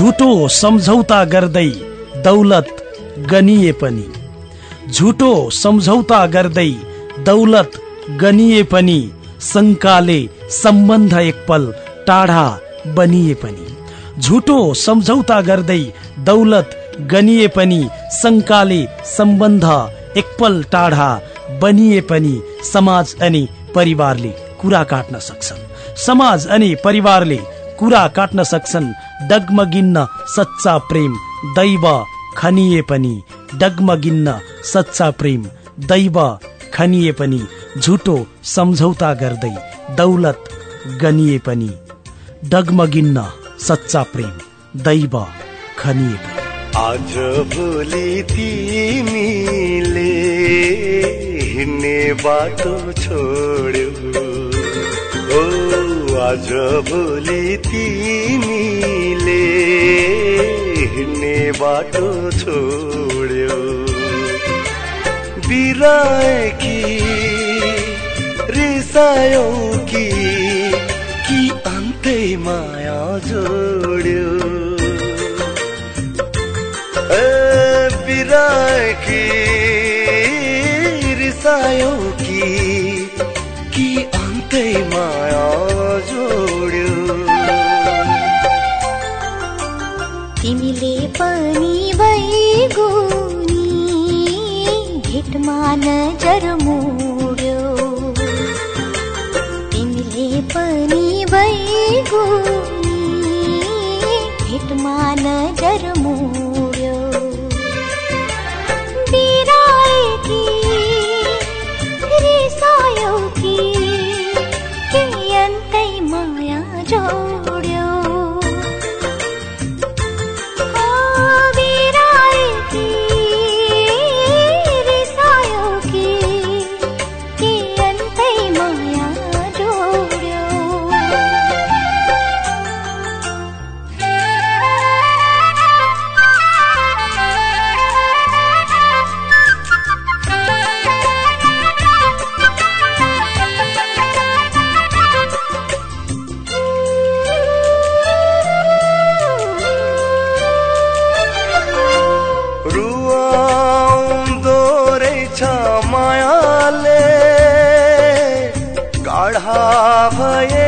झुटो सम्झौता गर्दै दौलत गनिए पनि। झुटो सम्झौता गर्दै दौलत गनिए पनि शङ्काले सम्बन्ध एकपल टाढा बनिए पनि। झुटो सम्झौता गर्दै दौलत गनिए पनि शङ्काले सम्बन्ध एकपल टाढा बनिए पनि समाज अनि परिवारले कुरा काट्न सक्छन्। समाज अनि परिवारले कुरा काट्न सक्छन् डगमगिन्न सच्चा प्रेम दैव खनिए पनि। डगमगिन्न सच्चा प्रेम दैव खनिए पनि। झुटो सम्झौता गर्दै दौलत गनिए पनि। डगमगिन्न सच्चा प्रेम दैव खनिए आज भोलि तिमीले हिँड्ने बाटो छोड्यो। भोलि तिमीले हिँड्ने बाटो छोड्यो। बिराएकी रिसायो कि कि अन्तै माया जोड्यो। बिराकी रिसायो कि कि अन्तै माया मान जर मूड्यो मूर्य इङ्गले पनी वै जर जर्म भए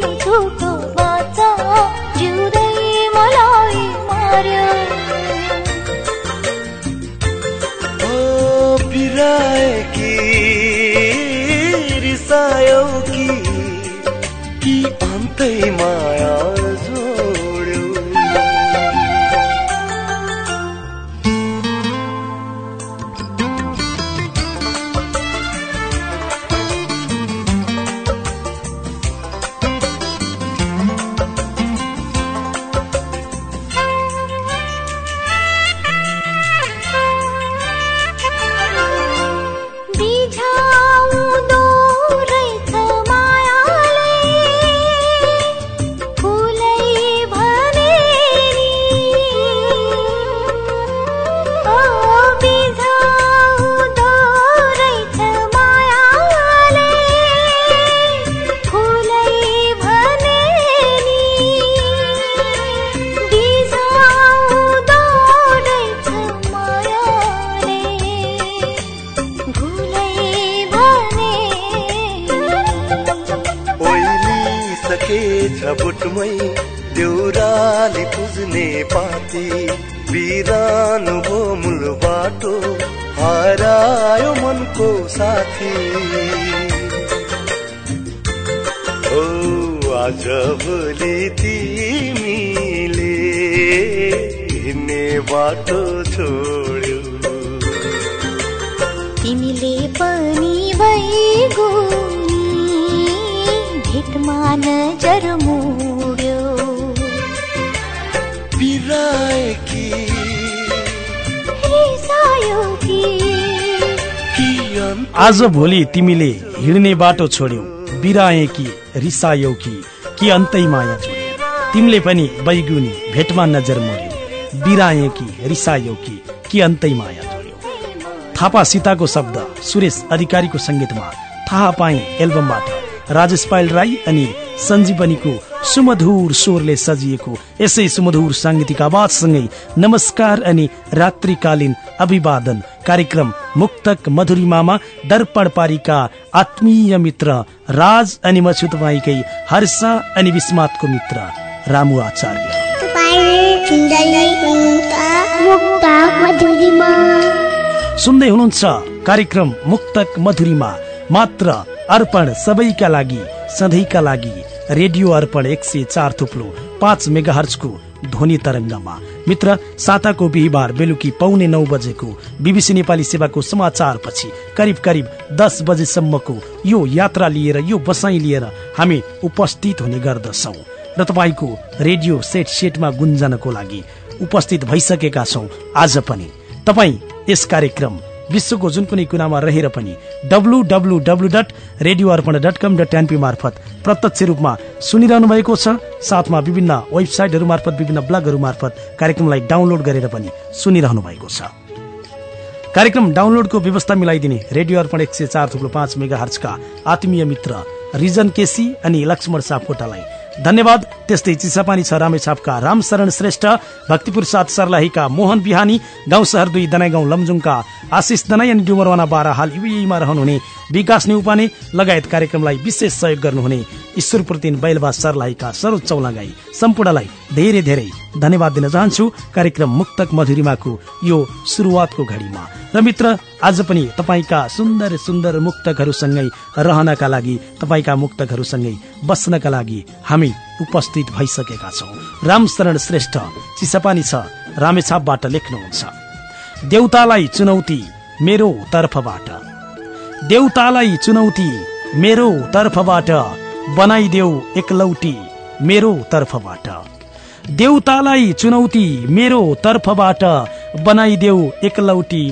टिक्नु झुटो पाती बिरानो भो मूल बाटो हरायो मनको साथी। ओ आज भोलि तिमीले हिँड्ने बाटो छोड्यो। तिमीले पनि भइगुनी भेटमा नजर बिराए कि? रिसायो कि कि अन्त आज भोलि तिमीले हिँड्ने बाटो छोड्यौ। बिराए कि रिसायौ कि कि अन्तै माया जोड्यौ तिमीले पनि बैगुनी भेटमा नजर मोड्यौ बिराए कि रिसायौ कि कि अन्तै माया जोड्यौ थापा सीताको शब्द सुरेश अधिकारीको संगीतमा थाहा पाए एल्बमबाट। राजेश पायल राई अनि सञ्जीवनीको सुमधुर स्वरले सजिएको यसै सुमधुर साङ्गीतिक आवाजसँगै नमस्कार अनि रात्रिकालीन अभिवादन कार्यक्रम मुक्तक मधुरिमामा दर्पण पारिका आत्मीय मित्र राज अनि म छु तपाईँकै हर्ष अनि विस्मातको मित्र रामु आचार्य। सुन्दै हुनुहुन्छ कार्यक्रम मुक्तक मधुरीमा मात्र अर्पण सबैका लागि सधैँका लागि रेडियो अर्पण एक सय चार थुप्लो पाँच मेगा हर्चको ध्वनि तरङ्गमा। मित्र साताको बिहिबार बेलुकी पौने नौ बजेको बिबिसी नेपाली सेवाको समाचार पछि करिब करिब दस बजेसम्मको यो यात्रा लिएर यो बसाइ लिएर हामी उपस्थित हुने गर्दछौ र तपाईँको रेडियो सेट सेटमा गुन्जनको लागि उपस्थित भइसकेका छौँ आज पनि। तपाईँ यस कार्यक्रम विश्वको जुन कुनै कुनामा रहेर पनि W W W dot radio Arpan dot com dot NP मार्फत प्रत्यक्ष रूपमा सुनिरहनु भएको छ। साथमा विभिन्न वेबसाइटहरू मार्फत विभिन्न ब्लगहरू मार्फत कार्यक्रमलाई डाउनलोड गरेर पनि सुनिरहनु भएको छ। कार्यक्रम डाउनलोडको व्यवस्था मिलाइदिने रेडियो अर्पण एक सय चार थुप्रो पाँच मेगा हर्चका आत्मीय मित्र रिजन केसी अनि लक्ष्मण सापकोटालाई धन्यवाद। त्यस्तै चिसापानी छ रामेछापका रामशरण श्रेष्ठ भक्तिपुर सात सर्लाहीका मोहन बिहानी गाउँ सहर दुई दनाई गाउँ लमजुङका आशिष दनाई अनि डुमरवाना बाह्र हाल युएमा रहनुहुने विकास नेउपाने लगायत कार्यक्रमलाई विशेष सहयोग गर्नुहुने ईश्वर प्रतिन बैलबा सर्लाहीका सरोज चौलागाई सम्पूर्णलाई धेरै धेरै धन्यवाद दिन चाहन्छु कार्यक्रम मुक्तक मधुरिमाको यो सुरुवातको घडीमा। र मित्र आज पनि तपाईँका सुन्दर सुन्दर मुक्तकहरूसँगै रहनका लागि तपाईँका मुक्तकहरूसँगै बस्नका लागि हामी उपस्थित भइसकेका छौँ। रामशरण श्रेष्ठ चिसापानी छ रामेछापबाट लेख्नुहुन्छ। देउतालाई चुनौती मेरो तर्फबाट। देउतालाई चुनौती मेरो तर्फबाट बनाइदेऊ एकलौटी मेरो तर्फबाट। देउतालाई चुनौती मेरो तर्फबाट बनाइदेऊ एकलौटी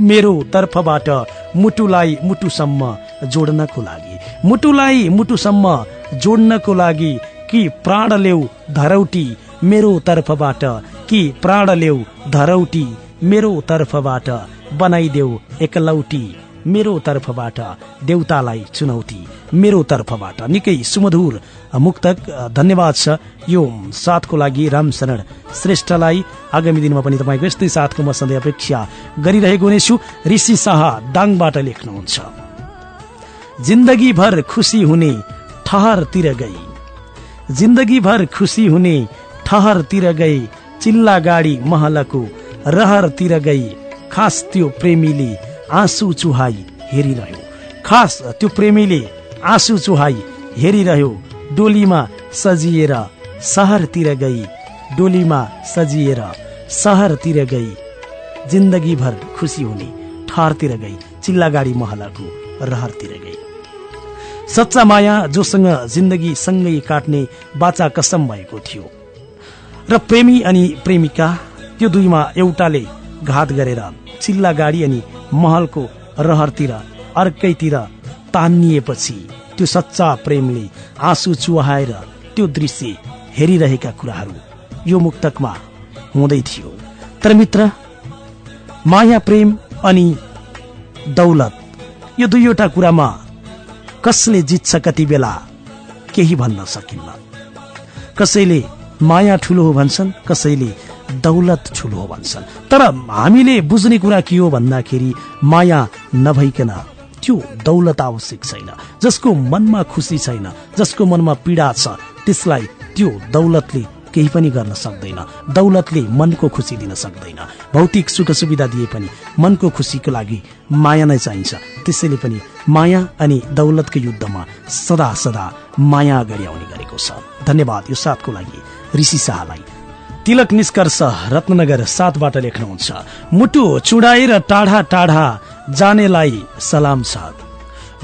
मेरो तर्फबाट मुटुलाई मुटुसम्म जोड्नको लागि। मुटुलाई मुटुसम्म जोड्नको लागि कि प्राण लेउ धरौटी मेरो तर्फबाट कि प्राण लेउ धरौटी मेरो तर्फबाट बनाइदेऊ एकलौटी मेरो तर्फबाट देउतालाई चुनौती। मेरो तर्फबाट निकै सुमधुर मुक्तक धन्यवाद छ। यो साथको लागि रामशरण श्रेष्ठलाई आगामी दिनमा पनि तपाईँको यस्तै साथको म सधैँ अपेक्षा गरिरहेको हुनेछु ऋषि शाह दाङबाट लेख्नुहुन्छ। जिन्दगी भर खुसी हुने ठहरतिर गई। जिन्दगी भर खुसी हुने ठहरतिर गई। चिल्ला गाडी महलको रहरतिर गई। खास त्यो प्रेमीले आँसु चुहाई हेरिरह्यो। खास त्यो प्रेमीले आँसु चुहाई हेरिरह्यो। डोलीमा सजिएर सहरतिर गई डोलीमा सजिएर सहरतिर गई। जिन्दगी भर खुसी हुने ठहरतिर गई चिल्लागाडी महलको रहरतिर गई। सच्चा माया जोसँग जिन्दगी सँगै काट्ने बाचा कसम भएको थियो। र प्रेमी अनि प्रेमिका त्यो दुईमा एउटाले घात गरेर चिल्ला गाडी अनि महलको रहरतिर अर्कैतिर तानिएपछि त्यो सच्चा प्रेमले आँसु चुहाएर त्यो दृश्य हेरिरहेका कुराहरू यो मुक्तकमा हुँदै थियो। तर मित्र माया प्रेम अनि दौलत यो दुईवटा कुरामा कसले जित्छ कति बेला केही भन्न सकिन्न? कसैले माया ठुलो हो भन्छन् कसैले दौलत ठुलो भन्छन्। तर हामीले बुझ्ने कुरा के हो भन्दाखेरि माया नभइकन त्यो दौलत आवश्यक छैन। जसको मनमा खुसी छैन जसको मनमा पीडा छ त्यसलाई त्यो दौलतले केही पनि गर्न सक्दैन। दौलतले मनको खुसी दिन सक्दैन। भौतिक सुख सुविधा दिए पनि मनको खुसीको लागि माया नै चाहिन्छ। त्यसैले पनि माया अनि दौलतको युद्धमा सदा सदा माया अगाडि आउने गरेको छ। धन्यवाद यो साथको लागि ऋषि शाहलाई। तिलक निष्कर्ष रत्नगर सातबाट लेख्नुहुन्छ। मुटु चुडाएर टाढा टाढा जानेलाई सलाम छ।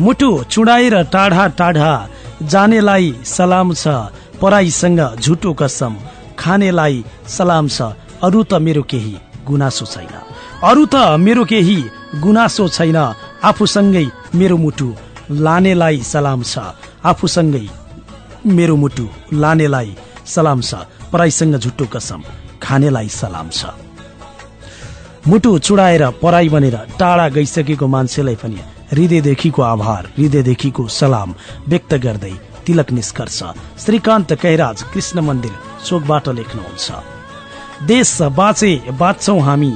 मुटु चुडाएर टाढा टाढा जानेलाई सलाम छ। पराईसँग झुटो कसम खानेलाई सलाम छ। अरू त मेरो केही गुनासो छैन। अरू त मेरो केही गुनासो छैन। आफूसँगै मेरो मुटु लानेलाई सलाम छ। आफूसँगै मेरो मुटु लानेलाई सलाम छ। पराईसँग झुटो कसम खानेलाई सलाम छ। मुटु चुडाएर पराई बनेर टाढा गइसकेको मान्छेलाई पनि हृदयदेखिको आभार हृदयदेखिको सलाम व्यक्त गर्दै तिलक निष्कर्ष श्रीकान्त कैराज कृष्ण मन्दिर चोकबाट लेख्नुहुन्छ। देश बाँचे बाँच्छौ हामी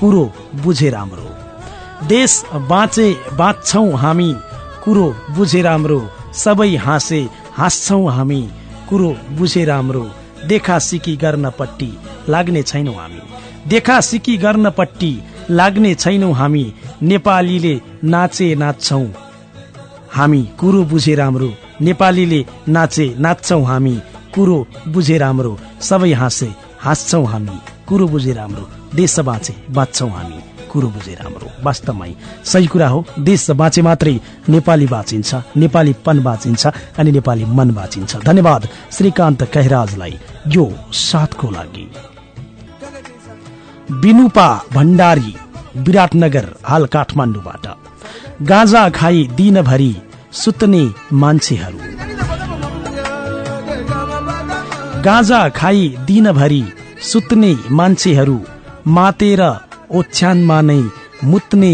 कुरो बुझे राम्रो। देश बाँचे बाँच्छौ हामी कुरो बुझे राम्रो। सबै हाँसे हाँस्छौ हामी कुरो बुझे राम्रो। देखा सिकी गर्न पट्टी लाग्ने छैनौ हामी। देखा सिकी गर्न पट्टी लाग्ने छैनौ हामी। नेपालीले नाचे नाच्छौ हामी। कुरो बुझे राम्रो। नेपालीले नाचे नाच्छौ हामी। कुरो बुझे राम्रो। सबै हाँसे हाँस्छौ हामी। कुरो बुझे राम्रो। देश बाँचे बाँच्छौ हामी। कुरो बुझे राम्रो। वास्तवमै सही कुरा हो। देश बाँचे मात्रै नेपाली बाँचिन्छ नेपालीपन बाँचिन्छ अनि नेपाली मन बाँचिन्छ। धन्यवाद श्रीकान्त कहराजलाई यो साथको लागि। बिनुपा भण्डारी विराटनगर हाल काठमाडौँबाट। गाँजा खाई दिनभरि सुत्ने मान्छेहरू। गाँजा खाई दिनभरि सुत्ने मान्छेहरू मातेर ओछ्यानमा नै मुत्ने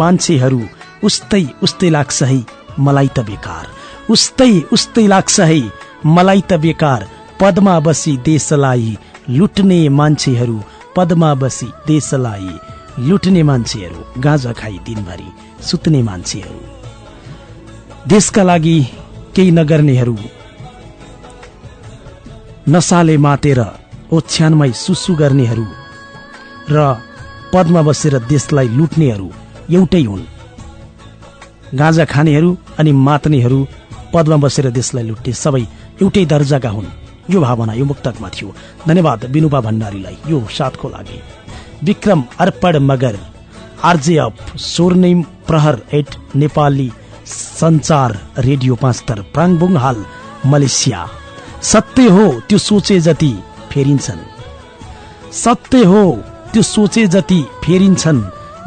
मान्छेहरू उस्तै उस्तै लाग्छ है मलाई त बेकार। उस्तै उस्तै लाग्छ है मलाई त बेकार। पदमा बसी देशलाई लुट्ने मान्छेहरू पदमा बसी देशलाई लुट्ने मान्छेहरू गाँजा खाई दिनभरि सुत्ने मान्छेहरू। देशका लागि केही नगर्नेहरू नसाले मातेर ओछ्यानमै सुसु गर्नेहरू र पदमा बसेर देशलाई लुट्नेहरू एउटै हुन्। गाँजा खानेहरू अनि मात्नेहरू पदमा बसेर देशलाई लुट्ने सबै एउटै दर्जाका हुन्। यो भावना यो मुक्तकमा थियो। धन्यवाद विनुपा भण्डारीलाई यो साथको लागि। विक्रम अर्पण मगर आरजेएफ स्वर्णिम प्रहर एट नेपाली संचार रेडियो पाँचतर प्राङबुङ हाल मलेसिया। सत्य हो त्यो सोचे जति फेरिन्छन्। सत्य हो त्यो सोचे जति फेरिन्छन्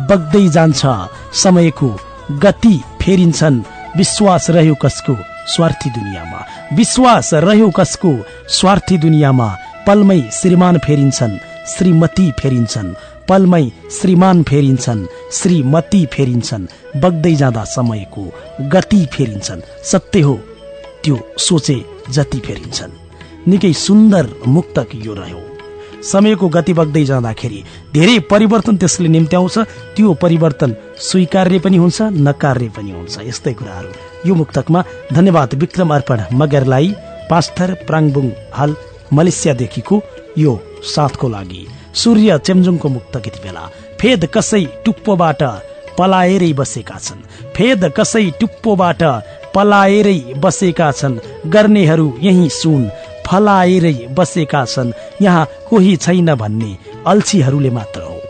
बग्दै जान्छ। समयको गति फेरिन्छन्। विश्वास रह्यो कसको? स्वार्थी दुनियाँमा। विश्वास रह्यो कसको? स्वार्थी दुनियाँमा। पलमै श्रीमान फेरिन्छन्। श्रीमती फेरिन्छन्। पलमै श्रीमान फेरिन्छन्। श्रीमती फेरिन्छन्। बग्दै जाँदा समयको गति फेरिन्छन्। सत्य हो त्यो सोचे जति फेरिन्छन्। निकै सुन्दर मुक्तक यो रह्यो। समयको गति बग्दै जाँदाखेरि धेरै परिवर्तन त्यसले निम्त्याउँछ। त्यो परिवर्तन स्वीकार्य पनि हुन्छ नकार्य पनि हुन्छ। यस्तै कुराहरू। यो मुक्तकमा धन्यवाद। विक्रम अर्पण मगरलाई पास्थर प्राङबुङ हाल मलेसियादेखिको यो साथको लागि। सूर्य चेम्जुङको मुक्त यति बेला। फेद कसै टुप्पोबाट पलाएरै बसेका छन्। फेद कसै टुप्पोबाट पलाएरै बसेका छन्। गर्नेहरू यही सुन। फलाएरै बसेका छन्। यहाँ कोही छैन भन्ने अल्छीहरूले मात्र हो।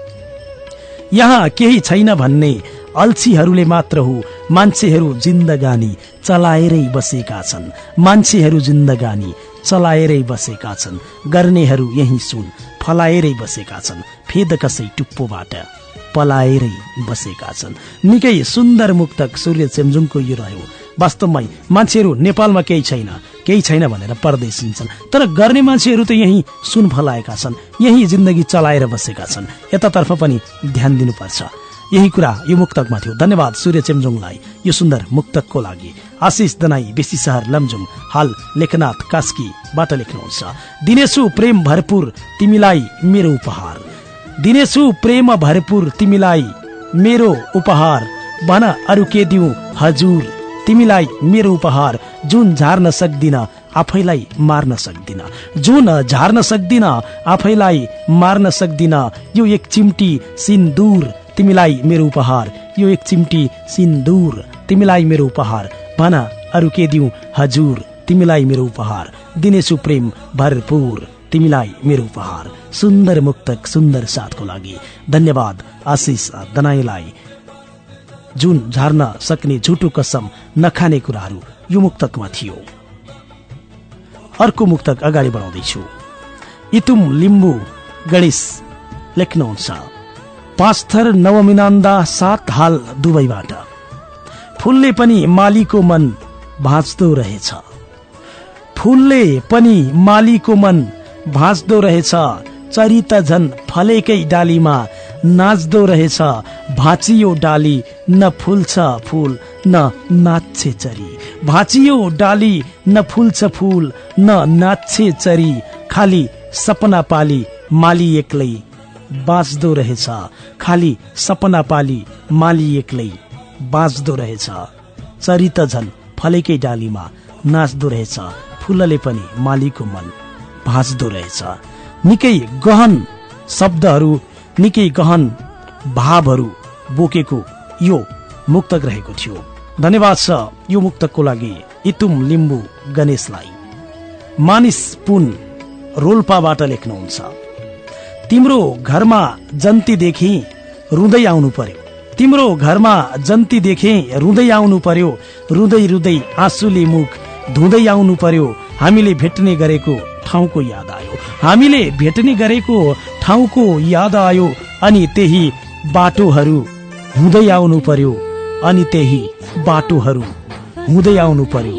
यहाँ केही छैन भन्ने अल्छीहरूले मात्र हो। मान्छेहरू जिन्दगानी चलाएरै बसेका छन्। मान्छेहरू जिन्दगानी चलाएरै बसेका छन्। गर्नेहरू यही सुन फलाएरै बसेका छन्। फेद कसै टुप्पोबाट पलाएरै बसेका छन्। निकै सुन्दर मुक्तक सूर्य चेम्जुङको यो रह्यो। वास्तवमै मान्छेहरू नेपालमा केही छैन। केही छैन भनेर परदेश हिँड्छन् तर गर्ने मान्छेहरू त यही सुन फलाएका छन् यही जिन्दगी चलाएर बसेका छन्। यतातर्फ पनि ध्यान दिनुपर्छ। यही कुरा यो मुक्तकमा थियो। धन्यवाद सूर्य चेम्जोङलाई यो सुन्दर मुक्तकको लागि। आशिष दनाई बेसी सहर लमजुङ। हाल लेखनाथ कास्कीबाट लेख्नुहुन्छ। दिनेछु प्रेम भरपुर तिमीलाई मेरो उपहार। दिनेछु प्रेम भरपुर तिमीलाई मेरो उपहार। भन अरू के दिउ हजुर। तिमीलाई मेरो उपहार जुन झार्न सक्दिन आफैलाई मार्न सक्दिन। जुन झार्न सक्दिन आफैलाई मार्न सक्दिन। यो एक चिम्टी सिन्दुर तिमीलाई मेरो उपहार। यो एक चिम्टी सिन्दुर तिमीलाई मेरो उपहार। भन अरू के दिउ? हजुर तिमीलाई मेरो उपहार। दिनेछु प्रेम भरपुर तिमीलाई मेरो उपहार। सुन्दर मुक्तक सुन्दर साथको लागि। धन्यवाद आशिष दनाईलाई। जुन झार्न सक्ने झुटो कसम नखाने कुराहरू यो मुक्तकमा थियो। अर्को मुक्तक अगाडि बढाउँदैछु। इतुम लिम्बू गणेश लेख्नुहुन्छ पाँच थर नवमिनान्दा सात हाल दुवैबाट फुलले पनि मालीको मन भाँच्दो रहेछ। फुलले पनि मालीको मन भाँच्दो रहेछ। चरित झन फलेकै डालीमा नाच्दो रहेछ। भाँचियो डाली न फुल्छ फुल न नाच्छे चरी। भाँचियो डाली न फुल्छ फुल न नाच्छे चरी। खाली सपना पाली माली एक्लै। बाँच्दो रहेछ। खाली सपना पाली माली एक्लै। बाँच्दो रहेछ। चरित झन फलेकै डालीमा। नाच्दो रहेछ। फुलले पनि मालीको मन भाँच्दो रहेछ। निकै गहन शब्दहरू निकै गहन भावहरू बोकेको यो मुक्तक रहेको थियो। धन्यवाद छ यो मुक्तकको लागि। इतुम लिम्बू गणेशलाई। मानिस पुन रोल्पाबाट लेख्नुहुन्छ। तिम्रो घरमा जन्ती देखि रुँदै आउनु पर्यो। तिम्रो घरमा जन्ती देखे रुँदै आउनु पर्यो। रुँदै रुँदै आँसुले मुख धुँदै आउनु पर्यो। हामीले भेट्ने गरेको ठाउँको याद आयो। हामीले भेट्ने गरेको ठाउँको याद आयो अनि त्यही बाटोहरू हुँदै आउनु पर्यो अनि त्यही बाटोहरू हुँदै आउनु पर्यो।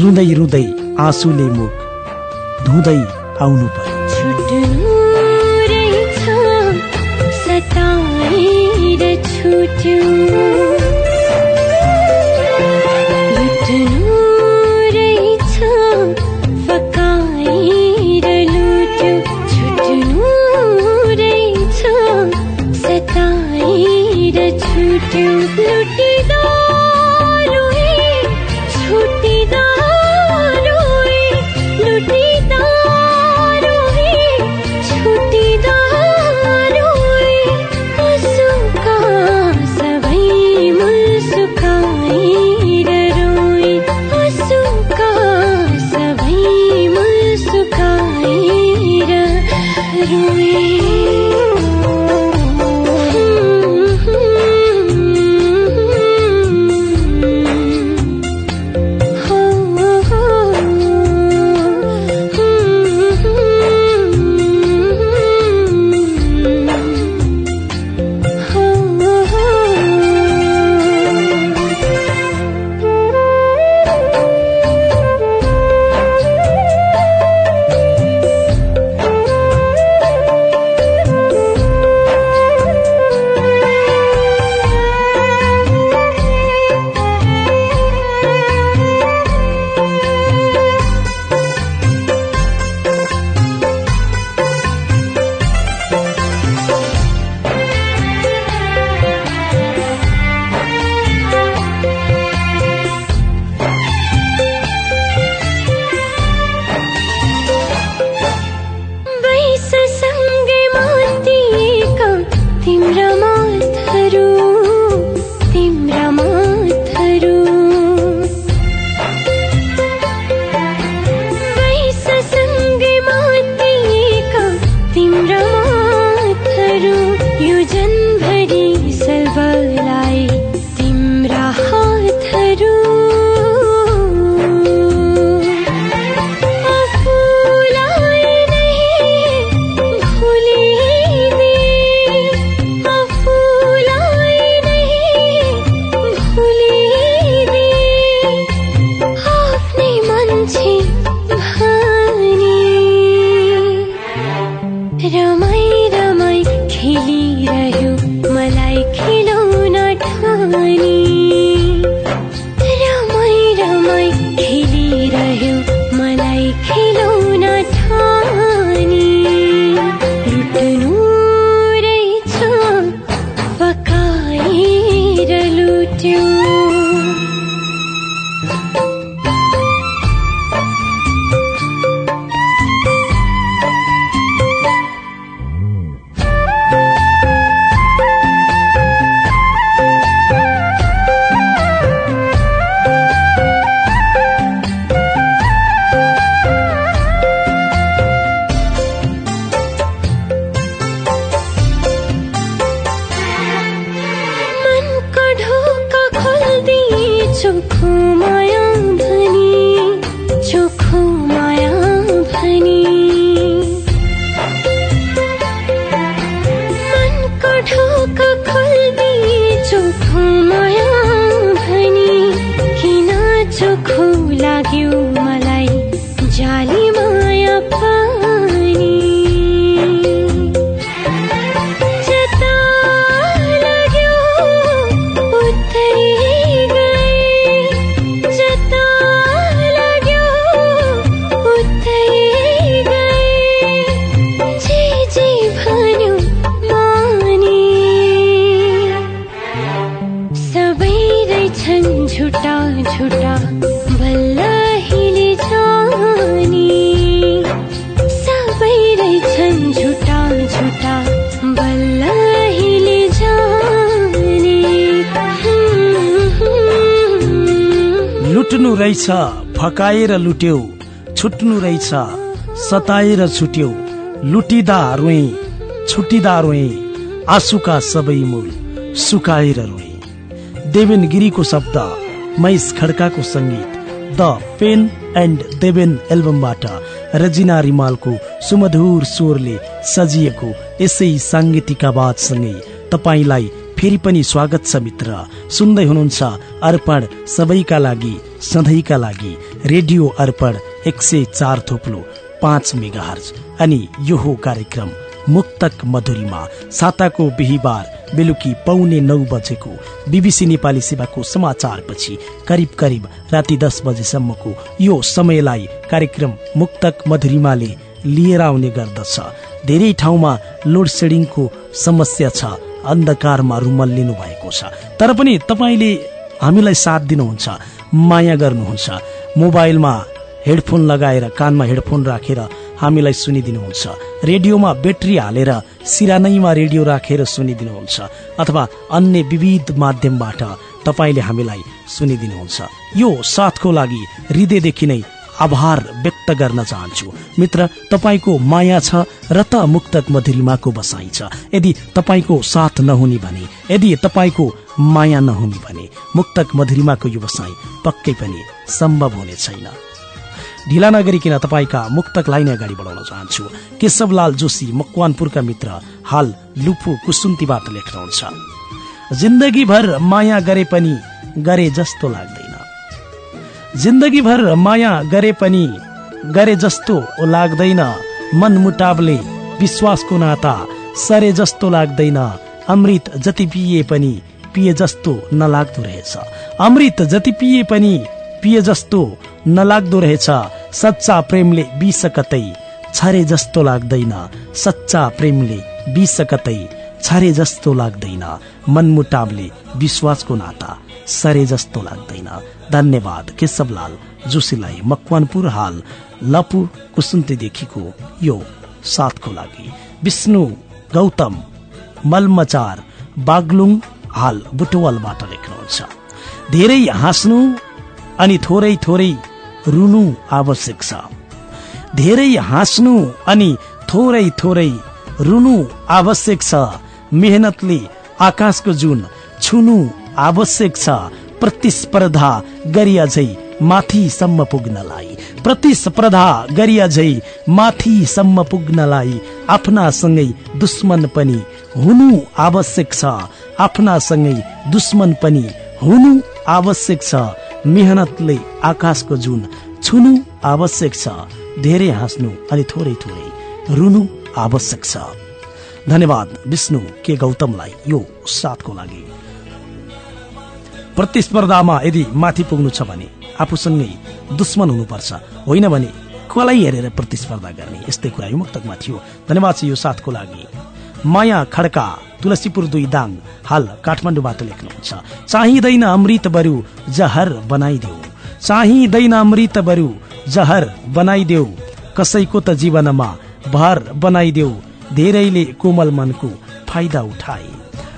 रुँदै रुँदै आँसुले मुख धुँदै आउनु पर्यो। छुट्यो। छुट्यो Kumar. लुट्नु रहेछ फकाएर लुट्यौ। छुट्नु रहेछ सताएर छुट्यौ। लुटिदा रोए छुटिदा रोए आँसुका सबै मूल सुकाएर रोए। देवेन गिरीको शब्द महेश खड्काको संगीत द पेन एन्ड देवेन एल्बमबाट रजिना रिमालको सुमधुर स्वरले सजिएको यसै साङ्गीतिक आवाजसँगै तपाईँलाई फेरि पनि स्वागत छ मित्र। सुन्दै हुनुहुन्छ अर्पण सबैका लागि सधैँका लागि रेडियो अर्पण एक सय चार थोप्लो पाँच मेगा अनि यो हो कार्यक्रम मुक्तक मधुरीमा। साताको बिहिबार बेलुकी पाउने नौ बजेको बीबीसी नेपाली सेवाको समाचारपछि करिब करिब राति दस बजेसम्मको यो समयलाई कार्यक्रम मुक्तक मधुरिमाले लिएर आउने गर्दछ। धेरै ठाउँमा लोड सेडिङको समस्या छ। अन्धकारमा रुमल्लिनु भएको छ। तर पनि तपाईँले हामीलाई साथ दिनुहुन्छ माया गर्नुहुन्छ। मोबाइलमा हेडफोन लगाएर कानमा हेडफोन राखेर हामीलाई सुनिदिनुहुन्छ। रेडियोमा ब्याट्री हालेर सिरानैमा रेडियो राखेर सुनिदिनुहुन्छ। अथवा अन्य विविध माध्यमबाट तपाईँले हामीलाई सुनिदिनुहुन्छ। यो साथको लागि हृदयदेखि नै आभार व्यक्त गर्न चाहन्छु। मित्र तपाईँको माया छ र त मुक्तक मधुरिमाको बसाइ छ। यदि तपाईँको साथ नहुने भने यदि तपाईँको माया नहुने भने मुक्तक मधुरिमाको यो बसाई पक्कै पनि सम्भव हुने छैन। ढिला नगरिकन तपाईँका मुक्तकलाई नै अगाडि बढाउन चाहन्छु? केशवलाल जोशी मकवानपुरका मित्र हाल लुपु कुसुन्तीबाट लेख्नुहुन्छ। जिन्दगीभर माया गरे पनि गरे जस्तो लाग्दैन। जिन्दगीभर माया गरे पनि गरे जस्तो लाग्दैन मनमुटावले विश्वासको नाता सरे जस्तो लाग्दैन। अमृत जति पिए पनि पिए जस्तो नलाग्दो रहेछ। अमृत जति पिए पनि पिए जस्तो नलाग्दो रहेछ। सच्चा प्रेमले विष कतै छरे जस्तो लाग्दैन। सच्चा प्रेमले विष कतै छरे जस्तो लाग्दैन। मनमुटावले विश्वासको नाता सरे जस्तो लाग्दैन। धन्यवाद केशवलाल जोशीलाई मकवानपुर हाल लपु कुसुन्तीदेखिको यो साथको लागि। विष्णु गौतम मलमचार बागलुङ हाल बुटवलबाट लेख्नुहुन्छ। धेरै हाँस्नु अनि थोरै थोरै रुनु आवश्यक छ। धेरै हाँस्नु अनि थोरै थोरै रुनु आवश्यक छ। मेहनतले आकाशको जुन छुनु आवश्यक छ। प्रतिस्पर्धा गरी अझै माथिसम्म पुग्नलाई। प्रतिस्पर्धा गरी अझै माथिसम्म पुग्नलाई आफ्नासँगै दुश्मन पनि हुनु आवश्यक छ। आफ्नासँगै दुश्मन पनि हुनु आवश्यक छ। मेहनतले आकाशको जुन छुनु आवश्यक छ। धेरै हाँस्नु अनि थोरै थोरै रुनु आवश्यक छ। धन्यवाद विष्णु के गौतमलाई यो साथको लागि। प्रतिस्पर्धामा यदि माथि पुग्नु छ भने आफूसँगै दुश्मन हुनुपर्छ। होइन भने कसलाई हेरेर प्रतिस्पर्धा गर्ने यस्तै कुरा यो मुक्तकमा थियो। धन्यवाद छ यो साथको लागि। माया खड्का तुलसीपुर दुई दाङ हाल काठमाडौँबाट लेख्नुहुन्छ। चाहिँदैन अमृत बरु जहर बनाइदेऊ। चाहिँदैन अमृत बरु जहर बनाइदेऊ। कसैको त जीवनमा भर बनाइदेऊ। धेरैले कोमल मनको फाइदा उठाए।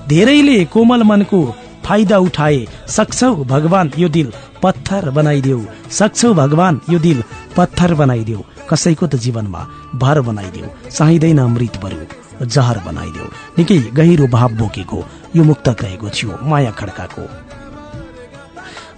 धेरैले कोमल मनको फाइदा उठाए। सक्छौ भगवान यो दिल पत्थर बनाइदेऊ। सक्छौ भगवान यो दिल पत्थर बनाइदेऊ। कसैको त जीवनमा भर बनाइदेऊ। चाहिँदैन अमृत बरु जहर बनाइदेऊ। निकै गहिरो भाव बोकेको यो मुक्त रहेको थियो माया खड्काको।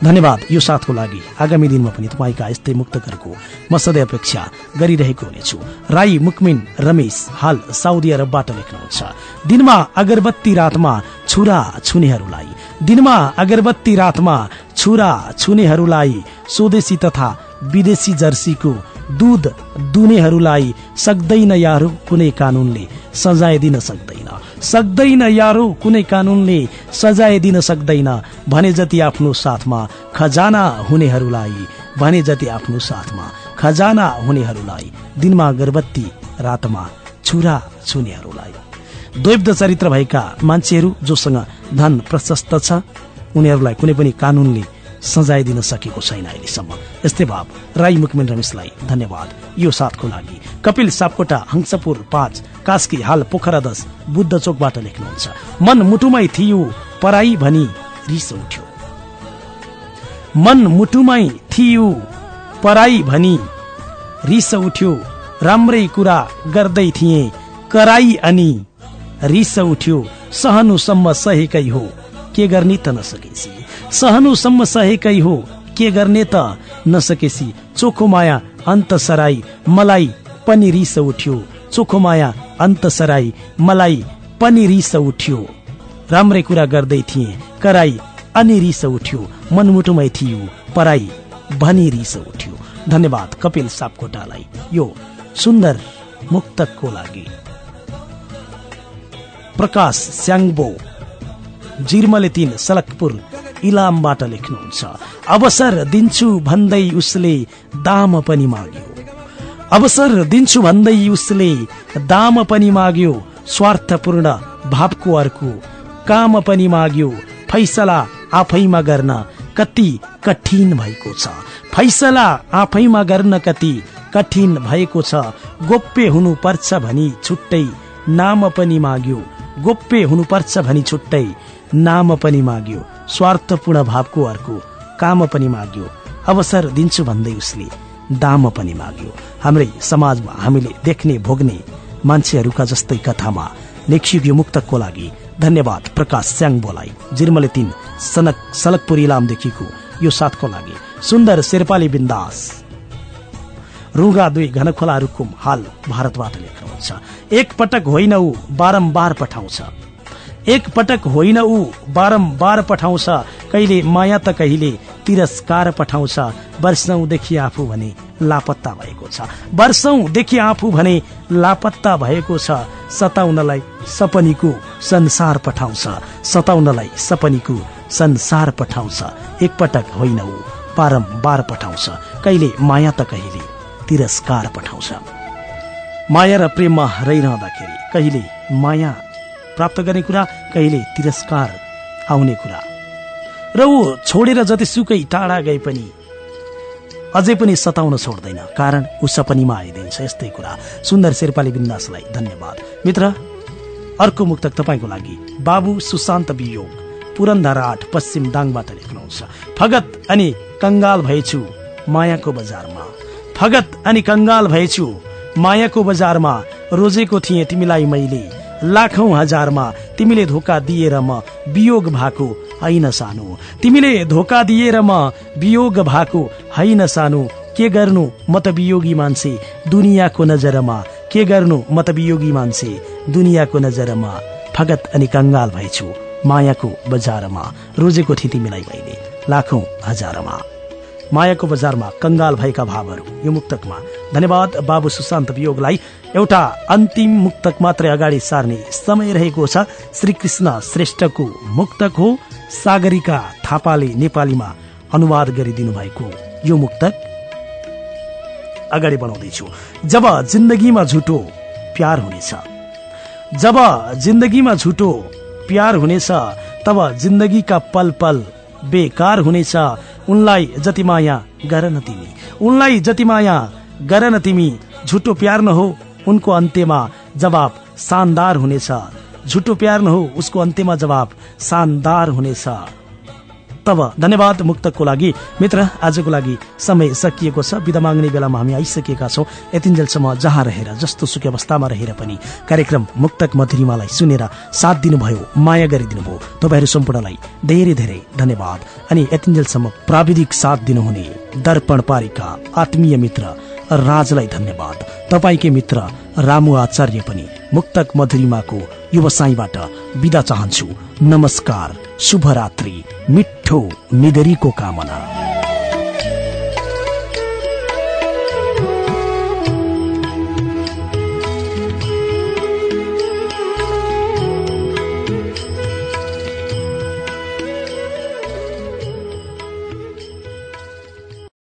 धन्यवाद यो साथको लागि। आगामी दिनमा पनि तपाईँका यस्तै मुक्तकहरूको म सधैँ अपेक्षा गरिरहेको हुनेछु। राई मुकमिन रमेश हाल साउदी अरबबाट लेख्नुहुन्छ। दिनमा अगरबत्ती रातमा छुरा छुनेहरूलाई दिनमा अगरबत्ती रातमा छुरा छुनेहरूलाई स्वदेशी तथा विदेशी जर्सीको दूध दुनेहरूलाई सक्दैन यारो कुनै कानूनले सजाय दिन सक्दैन। सक्दैन यारो कुनै कानूनले सजाय दिन सक्दैन भने जति आफ्नो साथमा खजाना हुनेहरूलाई भने जति आफ्नो साथमा खजाना हुनेहरूलाई दिनमा अगरबत्ती रातमा छुरा छुनेहरूलाई। द्वैब्ध चरित्र भएका मान्छेहरू जोसँग धन प्रशस्त छ उनीहरूलाई कुनै पनि कानूनले सजाय दिन सकेको छैन अहिलेसम्म। यस्तै भाव राई मुकमेन रमेशलाई धन्यवाद। यो साथको लागि कपिल सापकोटा हंसपुर पाँच कास्की हाल पोखरा दस बुद्ध चोकबाट लेख्नुहुन्छ। मन मुटुमै थियो पराई भनी रिस उठ्यो मन मुटुमै थियो पराई भनी रिस उठ्यो राम्रै कुरा गर्दै थिए कराई अनि रिस उठ्यो सहनुसम्म सहेकै हो के गर्ने त नसकेसी सहनुसम्म सहेकै हो। के गर्ने त? नसकेसी चोखो माया अन्त सराई मलाई पनि रिस उठ्यो। चोखो माया अन्त सराई मलाई पनि रिस उठ्यो। राम्रै कुरा गर्दै थिए। कराई अनि रिस उठ्यो। मनमुटुमै थियो। पराई भनी रिस उठ्यो। धन्यवाद कपिल सापकोटालाई। यो सुन्दर मुक्तकको लागि। प्रकाश स्याङ्बो जिर्मले तीन सलकपुर। इलामबाट लेख्नुहुन्छ। अवसर दिन्छु भन्दै उसले दाम पनि माग्यो। अवसर दिन्छु भन्दै उसले दाम पनि माग्यो स्वार्थपूर्ण भावको अर्को काम पनि माग्यो। फैसला आफैमा गर्न कति कठिन भएको छ। फैसला आफैमा गर्न कति कठिन भएको छ। गोप्य हुनुपर्छ भनी छुट्टै नाम पनि माग्यो। गोप्य हुनुपर्छ भनी छुट्टै नाम पनि माग्यो। स्वार्थपूर्ण भावको अर्को काम पनि माग्यो। अवसर दिन्छु भन्दै उसले दाम पनि माग्यो। हाम्रै समाजमा हामीले देख्ने भोग्ने मान्छेहरूका जस्तै कथामा लेखिएको यो मुक्तकको लागि। धन्यवाद प्रकाश स्याङबोलाई जिर्मले तीन सनक सलकपुर इलामदेखिको यो साथको लागि। सुन्दर शेर्पाली बिन्दास। रुगा दुई घनखोला रुकुम हाल भारतबाट लेख्नुहुन्छ। एक पटक होइन ऊ बारम्बार पठाउँछ। एक पटक होइन ऊ। बारम्बार पठाउँछ। कहिले माया त कहिले तिरस्कार पठाउँछ। वर्षौंदेखि आफू भने लापत्ता भएको छ। वर्षौंदेखि आफू भने लापत्ता भएको छ। सताउनलाई सपनीको संसार पठाउँछ। सताउनलाई सपनीको संसार पठाउँछ। एकपटक होइन ऊ। बारम्बार पठाउँछ। कहिले माया त कहिले तिरस्कार पठाउँछ। माया र प्रेममा रहिरहँदाखेरि कहिले माया प्राप्त गर्ने कुरा कहिले तिरस्कार आउने कुरा। र ऊ छोडेर जतिसुकै टाढा गए पनि अझै पनि सताउन छोड्दैन कारण ऊ सपनीमा आइदिन्छ यस्तै कुरा। सुन्दर शेर्पाली विन्दासलाई धन्यवाद। मित्र अर्को मुक्तक तपाईँको लागि बाबु सुशान्त वियोग पुरन्धर आठ पश्चिम दाङबाट लेख्नुहुन्छ। फगत अनि कंगाल भएछु मायाको बजारमा। फगत अनि कंगाल भएछु मायाको बजारमा रोजेको थिएँ तिमीलाई मैले। लाखौं हजारमा तिमीले धोका दिएर म वियोग भएको होइन सानो। तिमीले धोका दिएर म वियोग भएको होइन सानो। के गर्नु म त वियोगी मान्छे? दुनियाँको नजरमा के गर्नु म त वियोगी मान्छे? दुनियाँको नजरमा फगत अनि कंगाल भएछु। मायाको बजारमा। रोजेको थिएँ तिमीलाई मैले। लाखौं हजारमा। मायाको बजारमा कंगाल भएका भावहरू। यो मुक्तकमा। धन्यवाद बाबु सुशान्त वियोगलाई। एउटा अन्तिम मुक्तक मात्रै अगाडि सार्ने समय रहेको छ। श्री कृष्ण श्रेष्ठको मुक्तक हो। सागरिका थापाले नेपालीमा अनुवाद गरिदिनु भएको यो मुक्तक अगाडि बढाउँदैछु। जब जिन्दगीमा झुटो प्यार हुनेछ। जब जिन्दगीमा झुटो प्यार हुनेछ तब जिन्दगीका पल पल बेकार हुनेछ। उनलाई जति माया गर न तिमी। उनलाई जति माया गर न तिमी। झुटो प्यार न हो उनको अन्त्यमा जवाब शानदार हुनेछ। झुटो प्यार न हो उसको अन्त्यमा जवाब शानदार हुनेछ। तब धन्यवाद मुक्तकको लागि। मित्र आजको लागि समय सकिएको छ। विदा माग्ने बेलामा हामी आइसकेका छौँ। यतिन्जेलसम्म जहाँ रहेर जस्तो सुकै अवस्थामा रहेर पनि कार्यक्रम मुक्तक मधुरिमालाई सुनेर साथ दिनुभयो माया गरिदिनु भयो तपाईँहरू सम्पूर्णलाई धेरै धेरै धन्यवाद। अनि यतिन्जेलसम्म प्राविधिक साथ दिनुहुने दर्पण पारिका आत्मीय मित्र राजलाई धन्यवाद। तपाईँकै मित्र रामु आचार्य पनि मुक्तक मधुरिमाको व्यवसायबाट विदा चाहन्छु। नमस्कार शुभरात्रि मिठो निदरीको कामना।